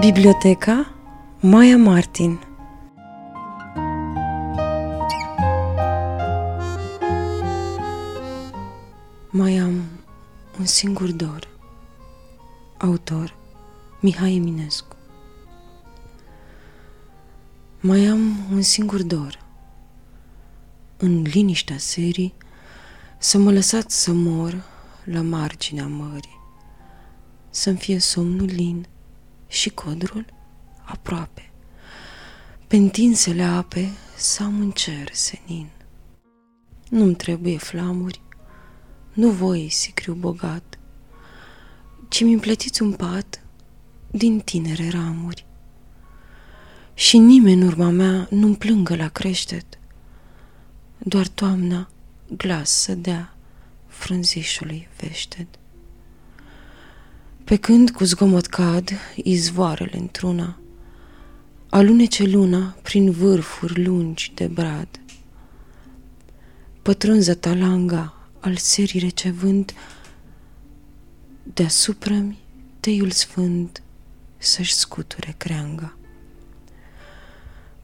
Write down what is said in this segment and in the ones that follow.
Biblioteca Maia Martin. Mai am un singur dor. Autor Mihai Eminescu. Mai am un singur dor. În liniștea serii Să mă lăsați să mor la marginea mării Să-mi fie somnul lin și codrul aproape. Pe întinsele ape să am un cer senin. Nu-mi trebuie flamuri, nu voi sicriu bogat, ci mi împletiți un pat din tinere ramuri. Și nimeni în urma mea nu-mi plângă la creștet, doar toamna glas să dea frunzișului veșted. Pe când cu zgomot cad izvoarele într-una, alunece luna prin vârfuri lungi de brad. Pătrunză talanga al serii recevând, deasupra-mi teiul sfânt să-și scuture creanga.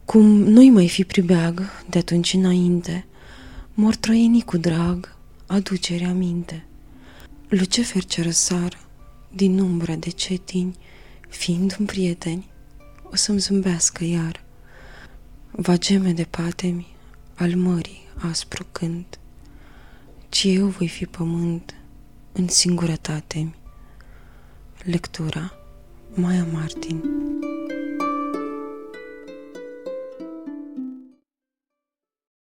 Cum nu-i mai fi pribeag de atunci înainte, mor trăienii cu drag aducerea minte. Lucefer ce răsar din umbră de cetini, fiind un prieteni, o să-mi zâmbească iar. Va geme de patemi al mării aspru cânt, ci eu voi fi pământ în singurătate -mi. Lectura Maia Martin